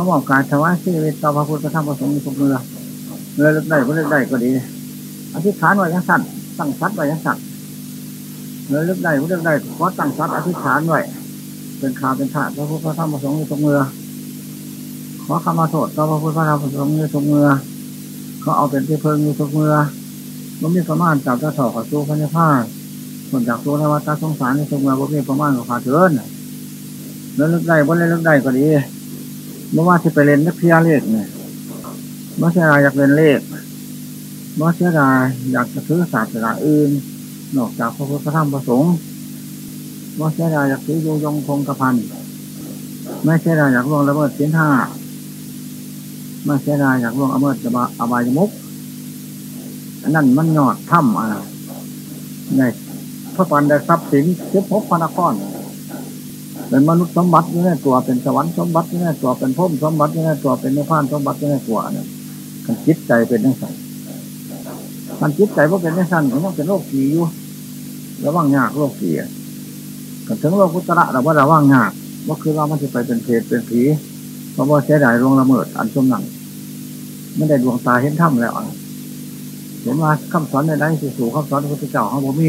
เขาบอกการถวายชีวิตต่อพระพุทธพระธรรมพระสงฆ์ทุกเมื่อเลยได้ก็ได้ได้ก็ดีอธิษฐานไว้ยังสั่นตั้งสัตว์ไว้ยังสั่นเลยลึกได้ก็เลึกได้ขอตั้งสัตว์อธิษฐานไว้เป็นข่าวเป็นข่าวพระพุทธพระธรรมพระสงฆ์ทุกเมื่อขอขมาโทษต่อพระพุทธพระธรรมพระสงฆ์ทุกเมื่อเขาเอาเป็นที่เพิงอยู่ทุกเมื่อมันมีประมาณจับจะถอดขอสู้พระเจ้าพ้าคนจากสู้ในวัฏสงสารในทุกเมื่อบ่มีประมาณของขาเกินแล้วลึกได้บ่เลยลึกได้ก็ดี เมื่อว่าที่ไปเรียนนักพิยาเลขเนี่ยเมื่อเสียดายอยากเรียนเลขเมื่อเสียดายอยากจะซื้อศาสนาอื่น นอกจากพระพุทธธรรมประสงค์เมื่อเสียดายอยากซื้อโยยงคงกระพันไม่เสียดายอยากล่วงละเมิดสินห้าไม่เสียดายอยากล่วงละเมิดอบายมุกนนั้นมันยอดถ้ำอะไรในพระปันได้ทรัพย์สินเจ็บพบพระนคร เป็นมนุษย์สมบัตินี่แน่ตัวเป็นสวรรค์สมบัตินี่แน่ตัวเป็นพุ่มสมบัตินี่แน่ตัวเป็นนิพพานสมบัตินี่แน่ตัวเนี่ยกันจิตใจเป็นนังไงมันจิตใจว่าเป็นนังสันมันต้องเป็นโรคผีอยู่ระว่างยากโรคผีกันถึงโรคพุทธะเราว่าระว่างยากว่าคือว่ามันจะไปเป็นเพศเป็นผีเพราะว่าเสียดายลงละเมิดอันสมหนังไม่ได้ดวงตาเห็นถ้ำแล้วเห็นว่าคำสอนในใดสู่คำสอนพระพุทธเจ้าเขาบอกมี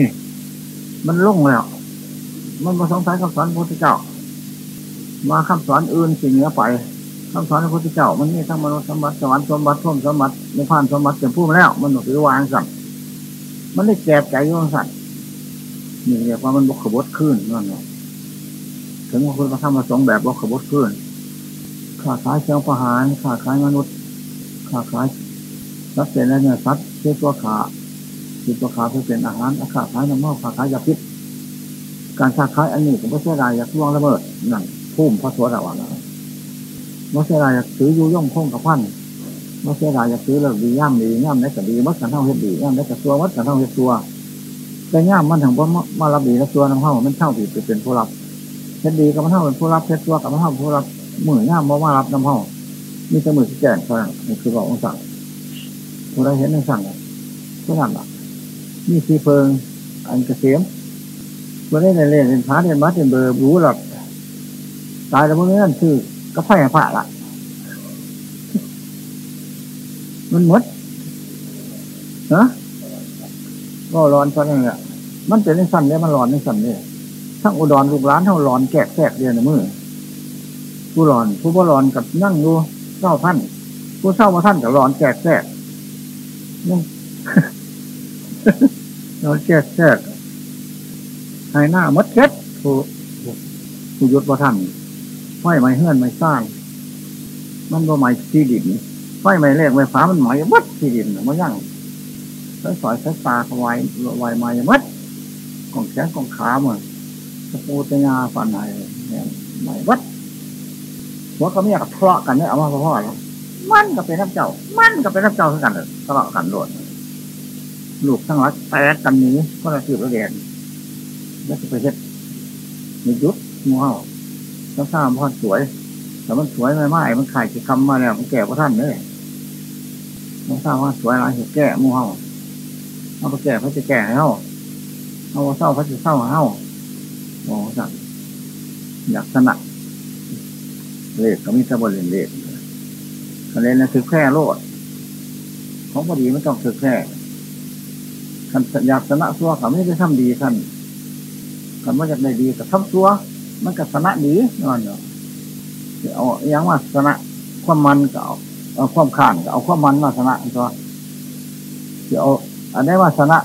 มันล่งแล้ว มันมาสงสัยคำสอนพระพุทธเจ้า มาคำสอนอื่นสิ่งเหนือไปคำสอนพระพุทธเจ้ามันมีทั้งมนุษย์สมบัติสวรรค์สมบัติพุ่มสมบัตินิพพานสมบัติเป็นผู้มาแล้ว มันหนือวางสั่งมันได้แกบใจย่งสั่งนี่เรียกว่ามันบกขบดขึ้นนั่นแหละถึงว่าคุณพระธรรมประสงค์แบบบกขบดขึ้นขาขายเชียงประหารขาขายมนุษย์ขาขายสัตว์เป็นอะเนี่ยสัตว์เชื่อตัวขาคือตัวขาเพื่อเป็นอาหารขาขายน้ำมันขาขายยาพิษการขาขายอันนี้ผมก็เสียดายอยากล่วงระเบิดนั่น พุ่มพระสวดระวังมื่เสียดายอยากซื้อยูย่องคงกับพันมื่เสียดายอยากซื้อแล้วดีย่ำดีย่ำได้ก็ดีมัดกันเท่าเฮ็ดดีย่ำได้ก็ตัวมัดกันเท่าเฮ็ดตัวแต่ย่ำมันถึงว่ามารับดีแล้วตัวน้ำเท่ามันเท่าผิดเป็นผู้รับเฮ็ดดีกับมันเท่าเป็นผู้รับเฮ็ดตัวกับมันเท่าผู้รับมือย่ำมาว่ารับน้ำเท่ามีสมือที่แก่เท่านั้นนี่คือบอกองสั่งผู้ใดเห็นในสั่งผู้นั้นอะมีสีเพิงอันเกษมผู้ใดในเล่นเป็นพาเรียนมัดเป็นเบอร์รู้หลับ ตายแล้วพวกนี้นั่นคือก็ไฟผ่าละมันหมดฮะก็ร้อนสันนี่แหละมันเป็นในสั่นเนี่ยมันร้อนในสั่นเนี่ยทั้งอุดรลูกร้านทั้งร้อนแกะแกะเดียวในมือผู้ร้อน ผู้บ่ร้อนกับนั่งดูเศร้าท่านผู้เศร้ามาท่านกับร้อนแกะแกะนี่ร้อนแกะแกะให้หน้ามัดเก็ดผู้ผู้ยุดว่าท่าน ไฟไหม้เฮือนไหม้สร้าง มันก็ไหม้ที่ดินไฟไหม้แรกไหม้ฟ้ามันไหม้มัดที่ดินมันยั่งใช้สอยใช้ตาไว้ไว้ไหม้มัดกองแขนกองขาเหมือนตะปูตะยาฝันไหนเนี่ยไหม้มัดหัวก็ไม่อยากทะเลาะกันเนี่ยเอามาพ่อแล้วมันก็เป็นน้ำเจ้า มันก็เป็นน้ำเจ้าเท่ากันทะเลาะกันโดดลูกทั้งหลายแตกกันนี้ก็ระสืบระเดียนแล้วจะไปเฮ็ดมียุดมัว ต้องสร้างพอสวย แต่มันสวยไม่ไหมมันขายกี่คำมาแล้วมันแก่กว่าท่านเลยต้องสร้างว่าสวยอะไรเหตุแก่มู่เฮาเอาไปแก่พระจะแก่เฮาเอาเศร้าพระจะเศร้าเฮาโอ้สั่งอยากสนักเลขก็มีสบเลนเลขคะแนนนั่นคือแค่โลดของพอดีไม่ต้องคือแค่คันอยากชนะซัวเขาไม่ได้ทำดีท่านคันว่าอยากได้ดีกับทำซัว มันก็ชนะดีนอนเนาะเอาอย่างว่าชนะความมันก็เอาเอาความข่านก็เอาความมันมาชนะตัวจะเอาอันนี้ว่าชนะ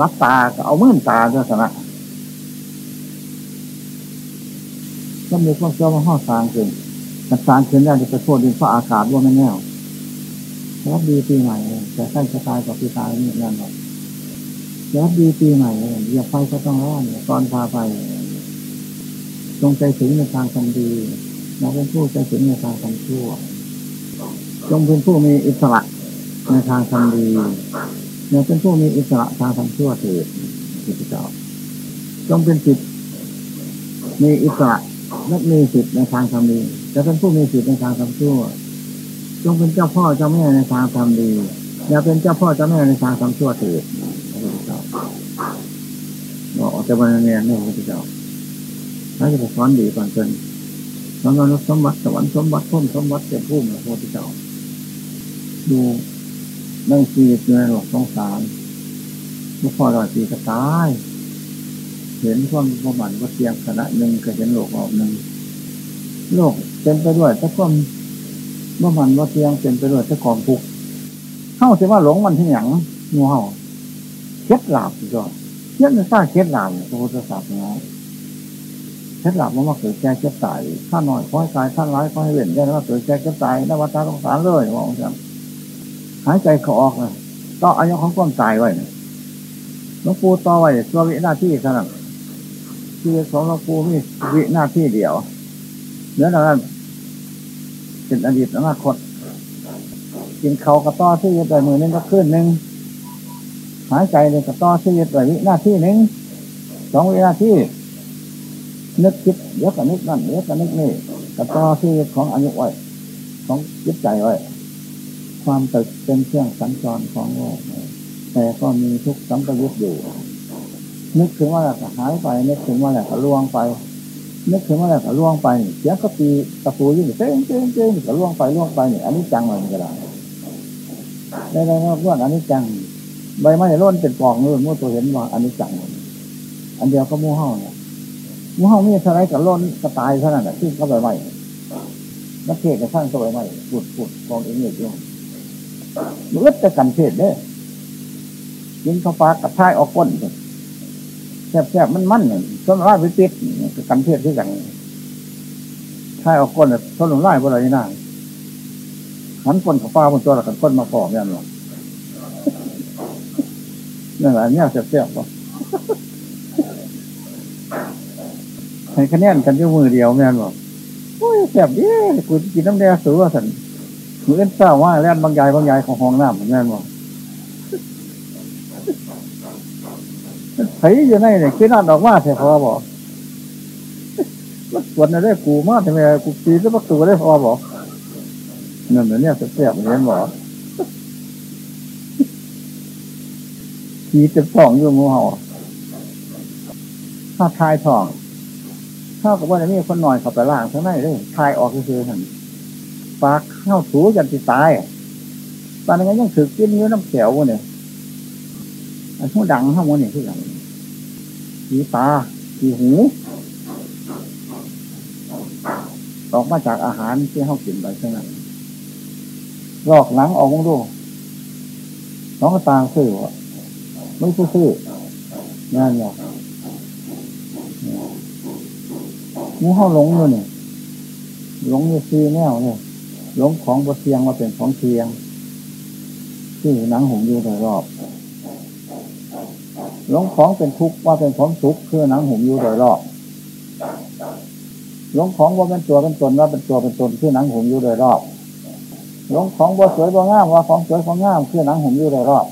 รับตาก็เอามื่นตาจะชนะก็มีความเชื่อว่าห้อสางขึ้นแต่สางขึ้นได้จะไปโทษดินฟ้าอากาศว่าไม่แน่วแล้วดีปีใหม่แต่ใกล้จะตายกับปีตายนี่นั่นหรอกแล้วดีปีใหม่เหยียบไฟก็ต้องร้อนตอนพาไป จงใจถึงในทางทำดีเราเป็นผู้ใจถึงในทางทำชั่ว จงเป็นผู้มีอิสระในทางทำดีเราเป็นผู้มีอิสระทางทำชั่วเถิดพุทธเจ้าจงเป็นสิทธิ์มีอิสระและมีสิทธิ์ในทางทำดีจะเป็นผู้มีสิทธิ์ในทางทำชั่ว จงเป็นเจ้าพ่อเจ้าแม่ในทางทำดีอย่าเป็นเจ้าพ่อเจ้าแม่ในทางทำชั่วเถิดพระเจ้าบอกจะวันนี้เนี่ยพระเจ้า ถ้าจะไปสอนดีก่อนจนสมนุษย์สมบัติสวรรค์สมบัติพุ่มสมบัติเต็มพุ่มพระพุทธเจ้าดูนั่งชีวิตในโลกสงสารเมื่อพอรอดปีก็ตาย เห็นความประมันว่าเทียงขณะหนึ่งก็เห็นโลกออกหนึ่งโลกเต็มไปด้วยแต่ความประมันว่าเทียงเต็มไปด้วยแต่กองทุกเข้าจะว่าหลงมันที่หยังงูเห่าเคล็ดหลาบก็เคล็ดจะสร้างเคล็ดหลาบพระพุทธศาสนา เคล็ดหลาบมันมาเกิดแก่เจ็บตายข้าหน่อยค่อยตายข้าร้ายค่อยเว้นได้ว่าเกิดแก่เจ็บตายนวัตสงสารเลยมองจังหายใจเขาออกเลยก็อายุของความตายไว้หลวงปู่ต่อไว้ตัววิหน้าที่ขนาดชีวิตของหลวงปู่มีวิหน้าที่เดียวเนื้อนั้นเป็นอดีตอนาคตกินเขากระต้อที่ยึดไปมือนึงก็ขึ้นหนึ่งหายใจเลยกระต้อที่ยึดไปวิหน้าที่หนึ่งสองวิหน้าที่ นึกคิดเยอะกับนึกนั่นเยอะกับนึกนี่กระต้อที่ของอายุไว้ของยึดใจไว้ความตึกเป็นเครื่องสัญจรของโลกแต่ก็มีทุกสัมปยุทธ์อยู่ นึกถึงว่าแล้วก็หายไป นึกถึงว่าแล้วก็ล่วงไป นึกถึงว่าแล้วก็ล่วงไปเสียงก็ตีตะปูยิ่งเต้งเต้งเต้งก็ล่วงไปล่วงไปเนี่ยอันนี้จังมันก็ได้ได้ได้ร่วงอันนี้จังใบไม้ร่นเป็นปองนู่นมู่ตัวเห็นว่าอันนี้จัง อันเดียวก็มู่เห่าเนี่ย มู่เห่ามีเท่าไรกับร่นก็ตายเท่านั้นแหละที่เข้าใบไม้นักเทศกับสร้างตัวใบไม้ปุดปุดกองเองเอยู่มันก็จะกันเทศเด้อยิงข้าวปลากับท้ายออกก้นแซ่บๆมันมันเนี่ยต้นไม้ไปติดกันเทศที่กันท้ายออกก้นต้นไม้พวกเรานี่น่าหันก้นกับปลาบนตัวล้วกันก้นมาปอกยันหรอนี่นแหละเนี่ยแซ่บๆป่ะ ให้คะแนนกันด้วยมือเดียวแม่นบอกโอ้ยแซ่บดีกูกินน้ำแดงสูว่าสันมือเอ็นเศร้าว่าแล่นบางใหญ่บางใหญ่ของห้องน้ำแม่นบอกไผอยู่ในเนี่ยคือนั่นออกมาใช่พอบอกมันสวนอะไรกูมาทำไมกูตีแล้วประตูได้พอบอกนั่นเนี่ยเสียบเห็นบอกขีเจ็บท้องอยู่มูเห่าถ้าทายท้อง ถ้ากับว่านี่คนหน่อยเขาไปล่างข้างในเลยทายออกคือๆท่านปากเข้าถูยันติตายตอนนี้ยังถือกินเนื้อน้ำเขียวเนี่ยอันทุ่ดังข้างบนนี่คืออย่างสีตาสีหู ออกมาจากอาหารที่เขากินไปเท่านั้นลอกหลังออกมองดูน้องตาซื่อวะไม่ซื่องานอย่าง มูเข้าหลงเลยเนี่ยหลงอยู่ซีแนวเนี่ยหลงของบะเทียงมาเป็นของเทียงที่หนังหุ่มอยู่แต่รอบหลงของเป็นทุกข์ว่าเป็นของสุขคือหนังหุ่มอยู่โดยรอบหลงของว่าเป็นตัวเป็นตนว่าเป็นตัวเป็นตนคือหนังหุ่มอยู่โดยรอบหลงของว่าสวยว่างามว่าของสวยของงามคือหนังหุ่มอยู่โดยรอบ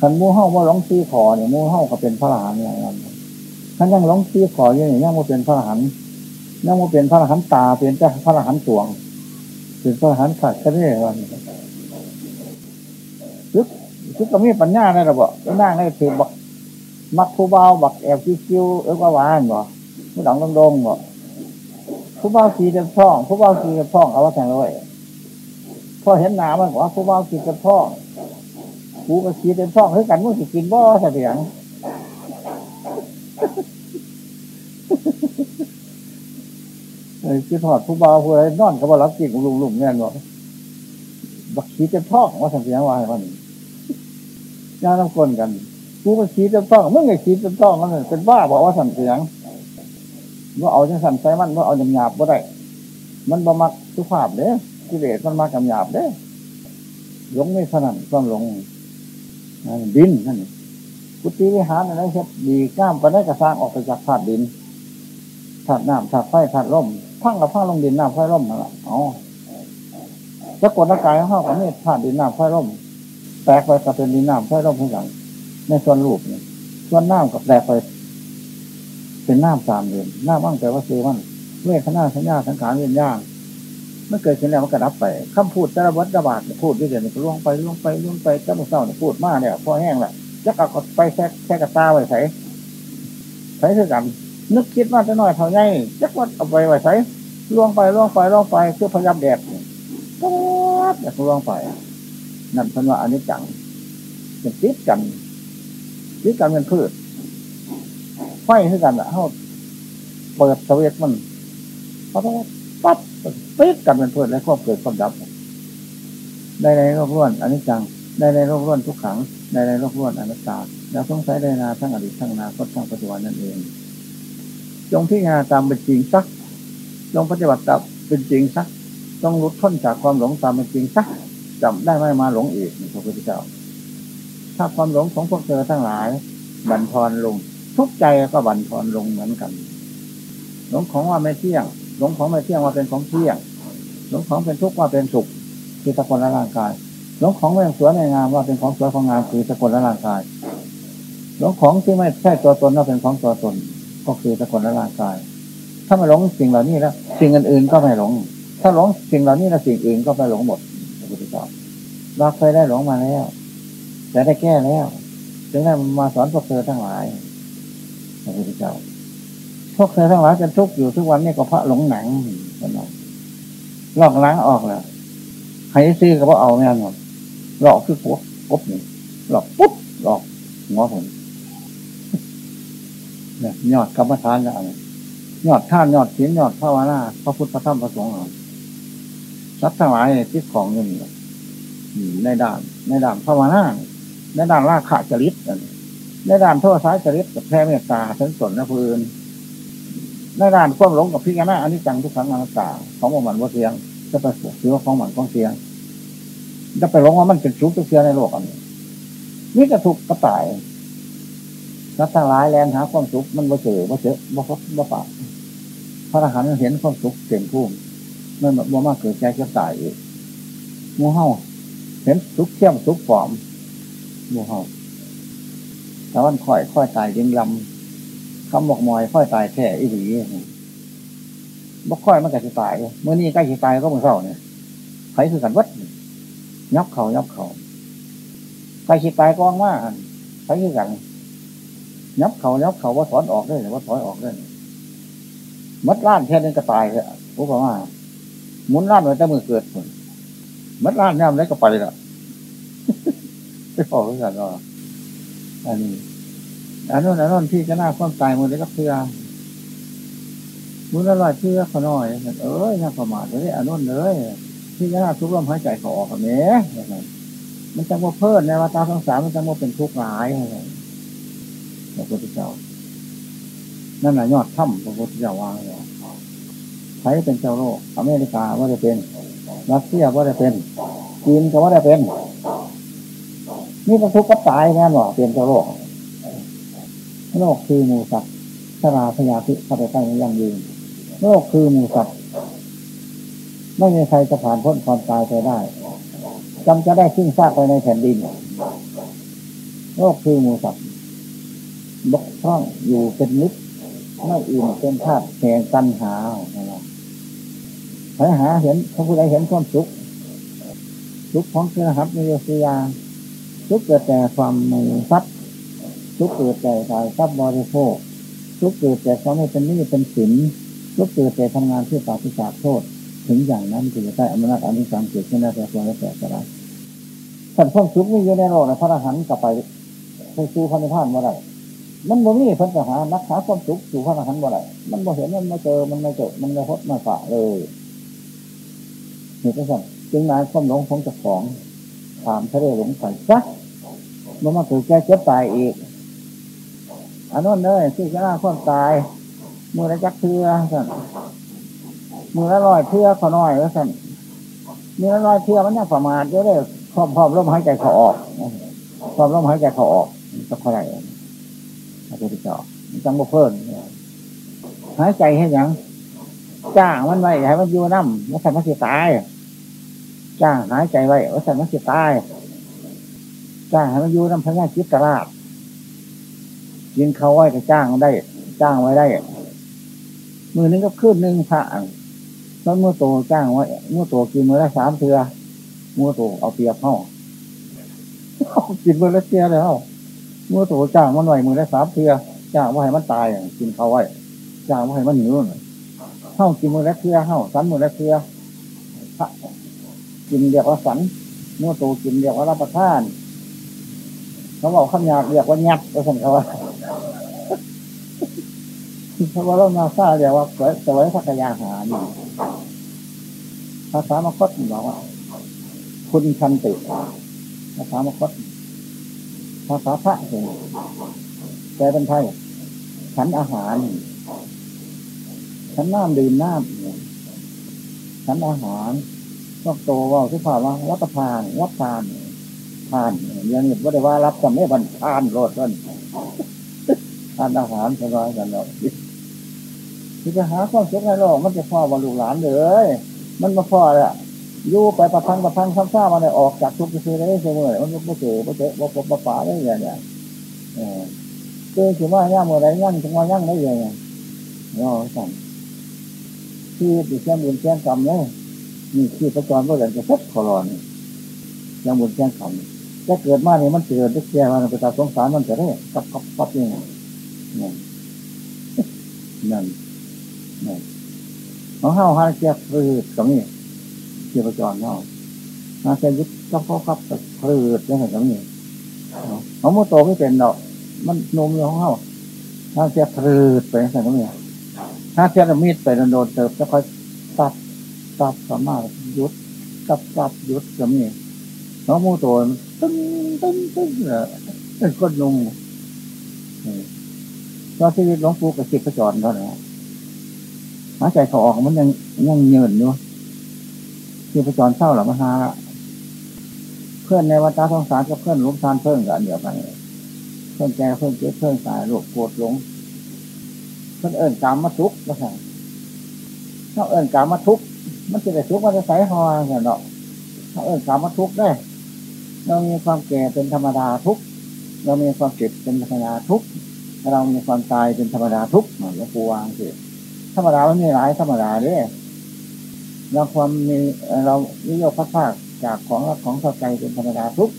ขันมูเฮ้าว่าหลงซีขอเนี่ยมูเฮ้าก็เป็นพระอรหันต์อย่างนั้นขันยังหลงซีขออย่างนี้ยังมาเป็นพระอรหัน ต์ยังมาเป็นพระอรหันต์ตาเป็นเจ้าพระอรหันต์สวงเป็นพระอรหันต์ขาดกระเรื่อยซึกซึกก็มีปัญญาในระบบแล้วนั่งในถือบอกมักผู้เบาบักแอบคิ้วเอ้ว่าหวานบ่ผู้หลังดงๆบ่ผู้เบาสีเต็มท้อง ผู้เบาสีเต็มท้องเอาว่าแข่งเลยพอเห็นหนามันบอกว่าผู้เบาสีเต็มท้องกูก็สีเต็มท้องเฮ้ยกันมึงสิกินบ่เสียงเอ้ คือถอดผู้เบาผู้ไรนอนกับว่ารับกินลุงลุงเนี่ยบ่บักสีเต็มท้องว่าสังเสียงว่าอะไรวะนี่ย่าต้องคนกันกูมันขีจะต้องเมึงไงขีจะต้องมันเป็นบ้าบอกว่าสั่นเสียงว่าเอาจะสั่นใส่มันว่าเอาหยาบหยาบว่าได้มันบ่มักสุภาพเด้กิเลสมันมากับหยาบเด้หลงไม่สนั่นต้องหลงดินนั่นกุฏิวิหารอะไรเช็ดดีก้ามไปได้กระซ้างออกไปจากธาตุดินธาตุน้ำธาตุไฟธาตุลม พังกับพังลงดินน้ำไฟลมนั่นแหละอ๋อจะกดร่างกายเข้ากับนี่ธาตุดินน้ำไฟลมแตกไปกับเป็นดินน้ำไฟลมทุกอย่างในส่วนรูปเนี่ยส่วนน้ำกับแปลไป เป็นน้ำสามเดือนน้ำว่างแต่ว่าซื้อมันเวทนาสัญญาสังขารเวียนย่างเมื่อเกิดขึ้นแล้วมันก็ดับไปคำพูดแต่ละวัดระบาดพูดด้วยเดี๋ยวก็ล่วงไปล่วงไปล่วงไปเจ้าเศร้าเนี่ยพูดมากเนี่ยพอแห้งแหละจะเอาไปแค่แค่กระตาไว้ใส่ใส่คือกันนึกคิดว่าจะน้อยเท่าไงจักวัดเอาไปไว้ใส่ ล่วงไปล่วงไปล่วงไปเพื่อพยายามแดดป๊บอยากล่วงไป นั่นเป็นว่าอันนี้จังเป็นติดกันติดกันเป็นพืชไฟให้กันอะเขาเปิดสวิตมันเขาต้องปั๊บปิดกันเป็นพืชแล้วก็เกิดความดับได้ในโลกล้วนอันนี้จังได้ในโลกล้วนทุกขังได้ในโลกล้วนอนัตตาแล้วต้องใช้ได้นาทั้งอดีตทั้งนาคตทั้งปัจจุบันนั่นเอง จงพิจารณาตามเป็นจริงสัก จงปฏิบัติตามเป็นจริงสักต้องลดพ้นจากความหลงตามเป็นจริงสักจำได้ไม่มาหลงอีกพระพุทธเจ้า ถ้าความหลงของพวกเธอทั้งหลาย บั่นทอนลง ทุกใจก็บั่นทอนลงเหมือนกัน หลงของว่าไม่เที่ยง หลงของไม่เที่ยงว่าเป็นของเที่ยง หลงของเป็นทุกข์ว่าเป็นสุขคือสกลร่างกาย หลงของไม่สวยไม่งามว่าเป็นของสวยของงามคือสกลร่างกาย หลงของที่ไม่ใช่ตัวตนว่าเป็นของตัวตน ก็คือสกลร่างกาย ถ้าไม่หลงสิ่งเหล่านี้แล้ว สิ่งอื่นๆก็ไม่หลง ถ้าหลงสิ่งเหล่านี้แล้วสิ่งอื่นก็ไปหลงหมดพระพุทธเจ้าเราเคยได้หลงมาแล้ว แต่ได้แก้แล้วจึงได้มาสอนพวกเธอทั้งหลายพระพุทธเจ้าพวกเธอทั้งหลายจะทุกข์อยู่ทุกวันนี้ก็เพราะหลงหนังกันหน่อยลอกล้างออกแล้วใครซื้อก็เพระเอาไม่เอาหมดหลอกคือปุ๊บปุ๊บนี่หลอกปุ๊บหลอกหัวผมเนี่ยยอดกรรมฐานอะไร ยอดท่านยอดศีลยอดภาวนาพระพุทธพระธรรมพระสงฆ์รักทั้งหลายที่ของเงินในด่าน ในด่านภาวนาในด่านราคะจริตในด่านโทษสายจริตกับแพ้เมตตาทั้งสนนะพื้นในด่านความหลงกับพิจารณาอันนี้จังทุกครั้งอนัตตาของมันว่าเสียงจะไปสือว่าของมันของเสียงจะไปหลงว่ามันเป็นสุขตัวเสียในโลกอันนี้นี่จะถูกกระต่ายนักทั้งหลายแลนหาความสุขมันบ่เจอบ่เจอบ่พบบ่ปะพ ระอรหันต์เห็นความสุขเต็มพุ่มมันบ่มากเกิดใจจะตายอีกมูเฮาเห็นสุขเที่ยงสุขฟอมมูเฮาแต่วันค่อยค่อยตายดิงลำคำบอกมอยค่อยตายแค่อีหลีบอกค่อยมันก็จะตายเมื่อนี้ใกล้จะตายก็มือเศร้าเนี่ยใครคือกันวัดยับเขายับเขาใครจะตายกองว่าใครคือกันยับเขายับเขาว่าถอนออกได้หรือว่าถอยออกได้ มัดล้านแค่นี้ก็ตายเลยพวกว่าหมุนล้านไว้แต่มือเกิดผลมัดล้านย่ำแล้วก็ไปละไม่พอเหมือนกันว่าอันนี้อันนู้นอันนู้นที่จะหน้าความตายมันเลยก็เพื่อมุนอร่อยเพื่อขน่อย เอ้ยน่าประมาทเลยอันนู้นเลยที่จะหน้าทุกข์ลมหายใจเขาออกกับนี้มันจะมาเพิ่มในวัฏสงสารมันจะมาเป็นทุกข์ร้ายอะไรพระพุทธเจ้า นั่นแหละยอดถ้ำพระพุทธเจ้าวางเลยใครเป็นเจ้าโลก อเมริกาว่าจะเป็น รัสเซียว่าจะเป็น จีนก็ว่าจะเป็น นี่ก็ทุกข์ก็ตายแน่นอนเป็นเจ้าโลก โลกคือมูสัตว์ชราพยาธิเข้าไปใกล้ยังยืน โลกคือมูสัตว์ไม่มีใครจะผ่านพ้นความตายไปได้จำจะได้ขึ้นซากไปในแผ่นดิน โลกคือมูสัตว์บกพร่องอยู่เป็นนิด ไม่อิ่มเป็นธาตุแห่งตัณหาหาหาเห็นพระพุทธเห็นความสุขสุขของเครือขับมีโยสยาสุขเกิดแต่ความมือทรัพย์สุขเกิดแต่กายทรัพย์บริโภคสุขเกิดแต่ความไม่เป็นนี่เป็นสินสุขเกิดแต่ทำงานเพื่อปราศจากโทษ ถึงอย่างนั้นคือใต้อำนาจอนิสังเกิดขึ้นได้แต่ตัวและแต่สลายสัตว์ความสุขมีอยู่ในโลกนะพระอรหันต์กลับไปไปสู่พระนิพพานเมื่อไร มันบ่มีพันธหานักหาความสุขสู่พระอรหันต์บ่ไรมันบ่เห็นมันไม่เจอมันไม่เจอมันไม่พบไม่ฝ่าเลยเหตุผลจึงนายความหลงของเจ้าของถามทะเลหลงใส่ซักมันมาเกิดแก่เจ็บตายอีกอันนั้นเลยที่จะน่าความตายมือละจักเทือสั่นมือละลอยเทือเขาน้อยแล้วสั่นมือละลอยเทือมันเนี่ยประมาทเยอะเลยพร้อมพร้อมลมหายใจเขาออกพร้อมลมหายใจเขาออกจะเท่าไหร่ พระพุทธเจ้าจังบ่เพิ่นหายใจให้ยังจ้างมันไว้ให้มันอยู่น้ำว่าสันมันสิตาย จ้างหายใจไว้ว่าสันมันสิตาย จ้างให้มันอยู่น้ำพญาจิตตลาดกินเขาไว้ก็จ้างได้ จ้างไว้ได้ มือนึงก็ขึ้นหนึ่งพระตอนมือโตจ้างไว้มือโตกินมือละสามเทือมือโตเอาเปียกเข้ากินมือละเทียแล้ว เมื่อตัวจ้างมันไหวมือได้สามเทียจ้างว่าให้มันตายกินเขาไว้จ้างว่าให้มันหิวเข้ากินมือและเครือเข้าสันมือและเครือพระกินเรียกว่าสันเมื่อตูกินเรียกว่ารับประทาน เขาบอกข้ามยาเรียกว่ายับก็สันเขาว่าเพราะว่าเรามาซาเรียกว่าสวยสักยาหานี่ภาษามคตบอกว่า คุณชันติภาษามคต ภาษาพระเองแปลเป็นไทยฉันอาหาร ฉันน้ำดื่มน้ำฉันอาหารต้องโตว่าทุกภาว่ารับประทาน รับทานทานอย่างนี้ว่าได้ว่ารับจำไม่บันทานโรดกันทานอาหารสบายกันเราที่จะหาความสุขในโลกมันจะพ่อบรรลุหลานเลย มันมาพ่อแหละ ยู่ไปประทังประทังซ้ำๆมาเนี่ยออกจากทุกข์คือได้เสมอมันไม่เจอไม่เจอไม่บไม่ป่าได้ยังเนี่ยเออคือถือว่าย่างเมื่อไรย่างถึงว่าย่างได้ยังไงเนาะสั่งที่ติดแก้มบุญแก้มกรรมเนี่ยมีที่ประจรเมื่อไหร่จะสักขอรอนแก้มบุญแก้มกรรมจะเกิดมาเนี่ยมันเกิดจะแก่มาเป็นตาสงสารมันจะได้กับกับกับนี่นั่นนั่นนั่นของเฮาฮาเจียคือตรงนี้ ที่ประจรเฮาฮาเจียยึดก็เขาครับคือยังไงตรงนี้ของโมโตไม่เป็นเนาะมันนมอยู่ของเฮาฮาเจียคือไปยังไงตรงนี้ฮาเจียมีดไปโดนเติบจะค่อยตัดตัดสามารถยุดกับกับยุดตรงนี้น้องโมโตตึ้งตึ้งตึ้งเออเป็นก้นลงตอนชีวิตหลวงปู่กับสิบประจรเท่านั้นหายใจเขาออกมันยังยังเยินอยู่ ที่ประจรเศร้าหรือมหาเพื่อนในวัฏสงสารกับเพื่อนลุกทานเพิ่งกันเดียวกัน เพื่อนแก่เพื่อนเจ็บเพื่อนตายโรคปวดหลง เพื่อนเอิญกามมาทุกข์ก็ใช่ถ้าเอิญกามมาทุกข์มันจะได้ทุกข์มันจะใส่หออย่างเนาะถ้าเอิญกามมาทุกข์ได้เรามีความแก่เป็นธรรมดาทุกข์เรามีความเจ็บเป็นธรรมดาทุกข์เรามีความตายเป็นธรรมดาทุกข์หลวงปู่วางสิธรรมดาไม่มีหลายธรรมดาเนี่ย เราความมีเราวิยคพักภาคจากของรักของเข้าใจเป็นธรรมดาทุก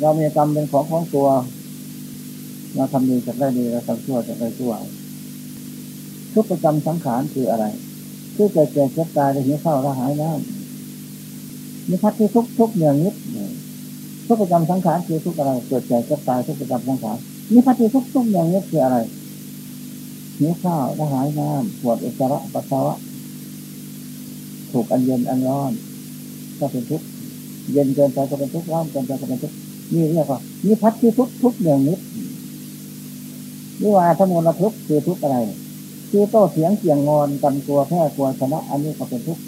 เรามีกรรมเป็นของของตัว เราทำดีจะได้ดีเราทำชั่วจะได้ชั่ว ทุกประจำสังขารคืออะไรคือเกิดเกิดเจ็บตายและหิวข้าวละหายน้ำมีพัดที่ทุกทุกอย่างนิดทุกประจำสังขารคือทุกอะไรเกิดเกิดเจ็บตายทุกประจำสังขารมีพัดที่ทุกทุกอย่างนิดคืออะไรหิวข้าวละหายน้ำปวดอุจจาระปัสสาวะ ถูกอันเย็นอันร้อนก็เป็นทุกข์เย็นเกินไปก็เป็นทุกข์ร้อนเกินไปก็เป็นทุกข์นี่เรียกว่านี่พัดที่ทุกทุกอย่างนิดนี่ว่าธรรมลทุกคือทุกอะไร คือโต้เสียงเสี่ยงงอนกันตัวแพ้กลัวชนะ อันนี้ก็เป็นทุกข์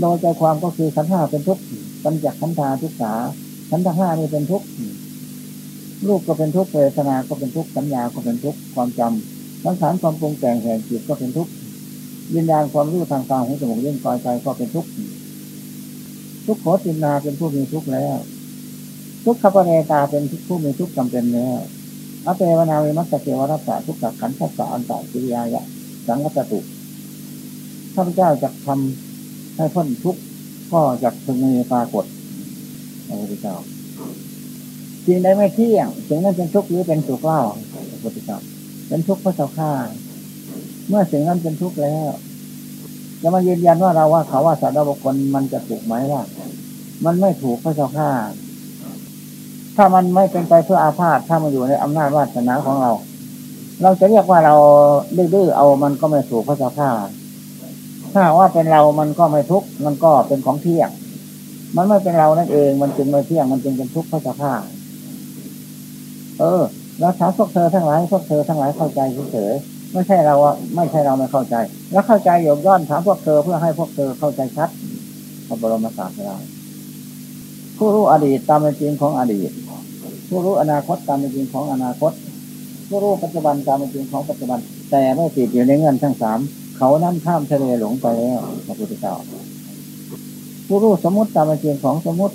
โดยใจความก็คือขันห้าเป็นทุกข์ปัญจขันธาทุกขาขันธห้านี่เป็นทุกข์รูปก็เป็นทุกข์เวทนา ก็เป็นทุกข์สัญญาก็เป็นทุกข์ความจำสังขารความปรุงแต่งแห่งจิตก็เป็นทุกข์ วิญญาณความรู้ทางตาหูจมูกเล่นกายใจก็เป็นทุกข์ทุกขอจินนาเป็นผู้มีทุกข์แล้ว ทุกขปเนตาเป็นผู้มีทุกข์จำเป็นแล้วอเปวนาวิมัสเกวรัสสะทุกขขันธัสสะอันตะกิริยายะสังกัตตุข้าพเจ้าจะทำให้พ้นทุกข์ก็จะพึงมีปรากฏพระพุทธเจ้าสิ่งใดไม่เที่ยงสิ่งนั้นเป็นทุกข์หรือเป็นสุขเล่าพระพุทธเจ้าเป็นทุกข์เพราะเจ้าข้า เมื่อสิ่งนั้นเป็นทุกข์แล้วจะมายืนยันว่าเราว่าเขาว่าสัตว์บุคคลมันจะถูกไหมว่ามันไม่ถูกพระเจ้าข้าถ้ามันไม่เป็นไปเพื่ออาพาธถ้ามันอยู่ในอำนาจวาสนาของเรา เราจะเรียกว่าเราดื้อเอามันก็ไม่ถูกพระเจ้าข้าถ้าว่าเป็นเรามันก็ไม่ทุกข์มันก็เป็นของเที่ยง มันไม่เป็นเรานั่นเอง มันจึงไม่เที่ยง มันจึงเป็นทุกข์พระเจ้าข้าเออ แล้วถามพวกเธอทั้งหลายพวกเธอทั้งหลายเข้าใจเฉย ไม่ใช่เราไม่ใช่เราไม่เข้าใจ แล้วเข้าใจยกย้อนถามพวกเธอเพื่อให้พวกเธอเข้าใจชัดพระบรมศาสดาผู้รู้อดีตตามเป็นจริงของอดีต ผู้รู้อนาคตตามเป็นจริงของอนาคต ผู้รู้ปัจจุบันตามเป็นจริงของปัจจุบัน แต่ไม่ติดอยู่ในเงื่อนทั้งสามเขานั่นข้ามทะเลหลงไปแล้วพระพุทธเจ้าผู้รู้สมมติตามเป็นจริงของสมมติ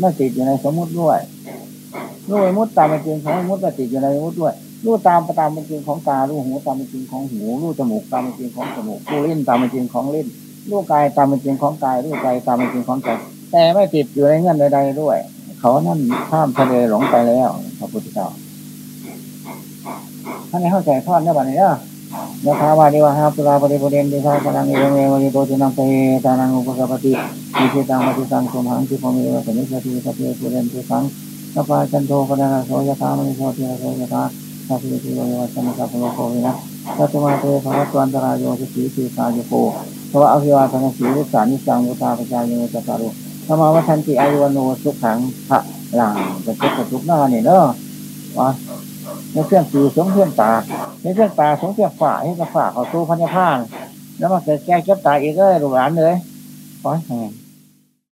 ไม่ติดอยู่ในสมมติด้วยรู้มุติตามเป็นจริงของมุตไม่ติดอยู่ในมุติด้วย รู้ตามตามเป็นจริงของตารู้หูตามเป็นจริงของหูรู้จมูกตามเป็นจริงของจมูกรู้ลิ้นตามเป็นจริงของลิ้นรู้กายตามเป็นจริงของกายรู้ใจตามเป็นจริงของใจแต่ไม่ติดอยู่ในเงื่อนใดๆด้วย เขานั่นข้ามทะเลหลงไปแล้วพระพุทธเจ้าท่านให้เข้าใจทอดได้บ้างเนี่ยยะถาวานิวาหาปุราปริปุเรนติสาพลังเอวเมวิโตตินังเตตานังอุปกปติมิเชตังปฏิสังสมหังทิพมิวะสมิสติสติปุเรนติสังสปาจันโทปนาโสยะถามณิโสติโสยะถา สัพพิติโยวัชนะสัพพโลโกวินะสัตมาเตภวัตวันตรายโยสุขีสีกาโยโกภวะอภิวาทนสีวิสานิจังวุตาปจายโยจตารุธรรมวัฒนติอายุวโนสุขังพระหลังจะเจ็บกระทุกหน้าเนี่ยเนาะวะในเครื่องสีสงเครื่องตาในเครื่องตาสงเครื่องฝ่าให้กระฝ่าเขาสู้พันยาพานแล้วมาเกิดแก้เก็บตาอีกเลยหลานเลยขอให้